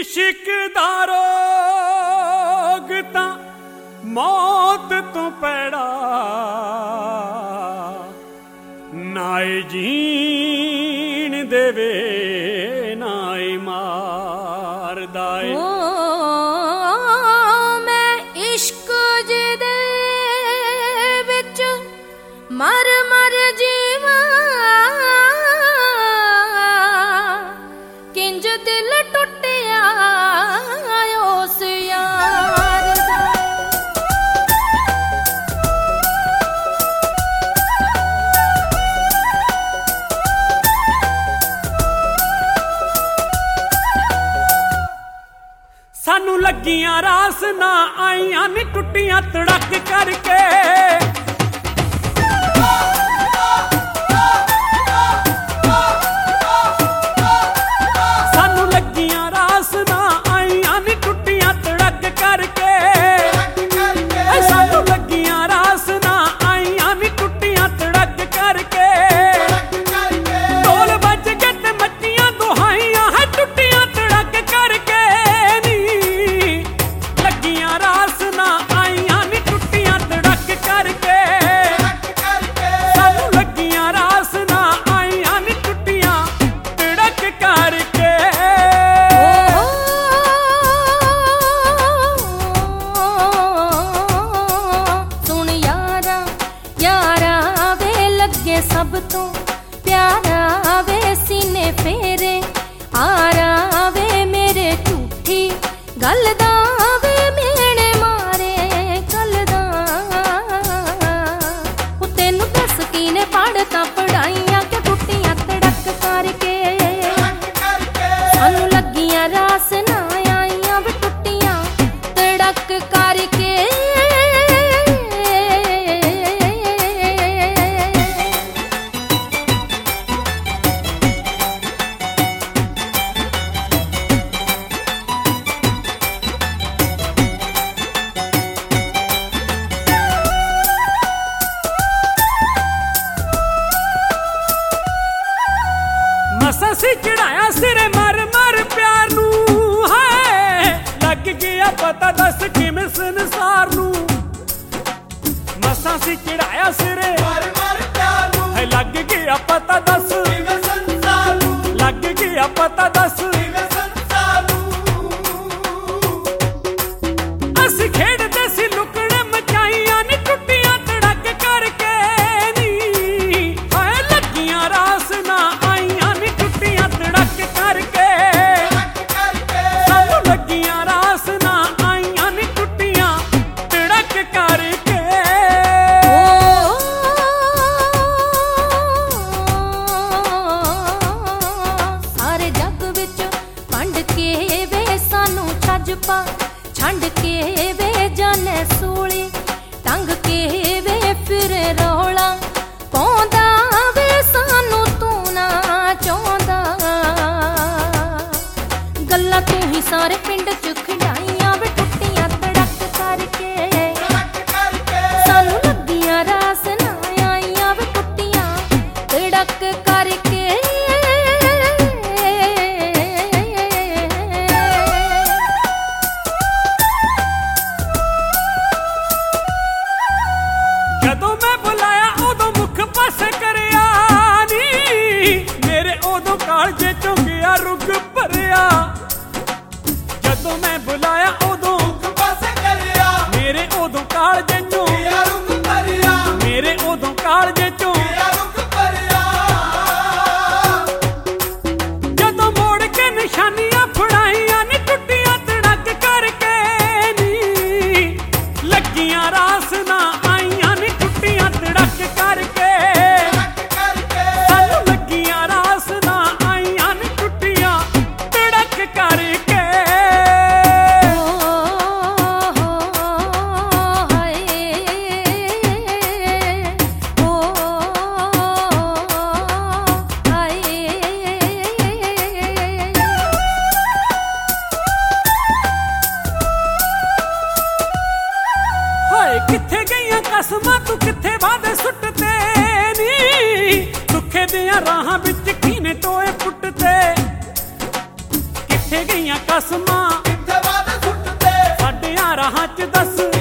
ਇਸ਼ਕ ਦਾ ਰੋਗ ਤਾਂ ਮੌਤ ਤੋਂ ਪੈੜਾ। ਨਾਏ ਜੀ ਲੱਗੀਆਂ ਰਾਸ ਨਾ ਆਈਆਂ ਨੀ ਟੁੱਟੀਆਂ ਤੜਕ ਕਰਕੇ। கல்லதான் ਲੱਗਿਆ ਪਤਾ ਦੱਸ ਕਿਵੇਂ ਸੰਸਾਰ ਨੂੰ? ਮਸਾਂ ਸੀ ਚੜਾਇਆ ਸਿਰੇ। ਮਰ ਮਰ ਪਿਆਰ ਨੂੰ। ਹੈ ਲੱਗ ਗਿਆ ਪਤਾ ਦੱਸ। ਕਿਵੇਂ ਸੰਸਾਰ ਨੂੰ। ਲੱਗ ਗਿਆ ਪਤਾ ਦੱਸ। ਕਿਵੇਂ ਰੁਗ ਭਰਿਆ। ਜਦੋਂ ਮੈਂ ਬੁਲਾਇਆ ਉਦੋਂ ਪਾਸ ਕਰਿਆ। ਮੇਰੇ ਉਦੋਂ ਕਾਲਜੇ ਚੋਂ ਰੁਗ ਭਰਿਆ। ਮੇਰੇ ਉਦੋਂ ਕਾਲਜੇ ਚੋਂ ਰੁਗ ਭਰਿਆ। ਜਦੋਂ ਮੋੜ ਕੇ ਨਿਸ਼ਾਨੀਆਂ ਫੜਾਈਆਂ ਨੇ ਟੁੱਟੀਆਂ ਤੜਕ ਕਰਕੇ ਨੀ ਲੱਗੀਆਂ ਰਾਸ ਨਾ ਗਈਆਂ ਰਾਹਾਂ ਵਿੱਚ ਕੀਨੇ ਟੋਏ ਫੁੱਟਦੇ। ਕਿੱਥੇ ਗਈਆਂ ਕਸਮਾਂ? ਕਿੱਥੇ ਵਾਦੇ ਸੁੱਟਦੇ ਸਾਡੀਆਂ ਰਾਹਾਂ 'ਚ ਦੱਸ।